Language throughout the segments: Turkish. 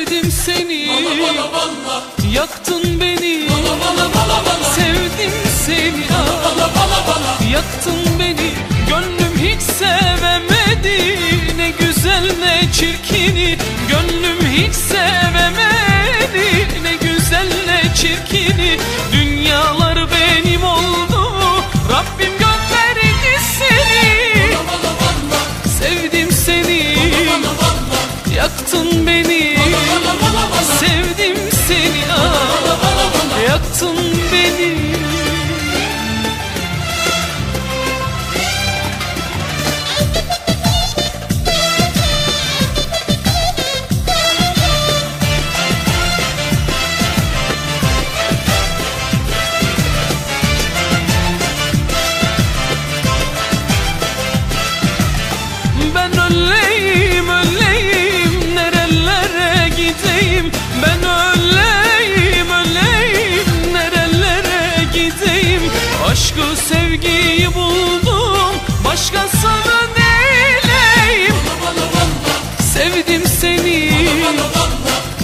Sevdim seni. Yaktın beni. Sevdim seni. Yaktın beni. Gönlüm hiç sevemedi. Ne güzel ne çirkini. Gönlüm hiç sevemedi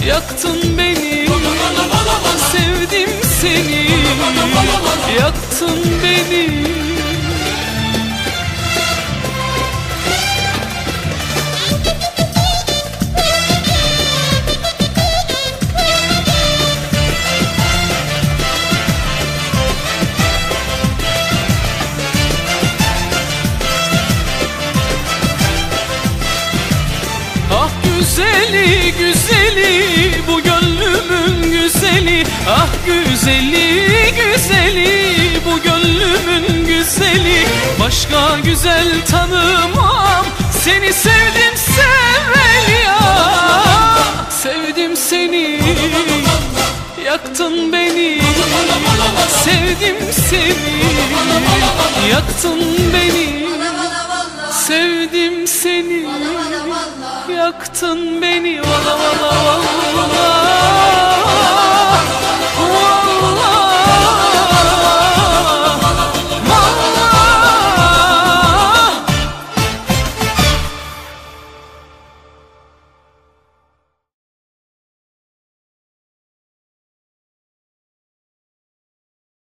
yaktın beni Sevdim seni. Yaktın beni. Ah güzeli güzeli güzeli güzeli bu gönlümün güzeli. Başka güzel tanımam seni sevdim seveli ya. Sevdim seni yaktın beni. Sevdim seni yaktın beni. Sevdim seni Yaktın beni. valla valla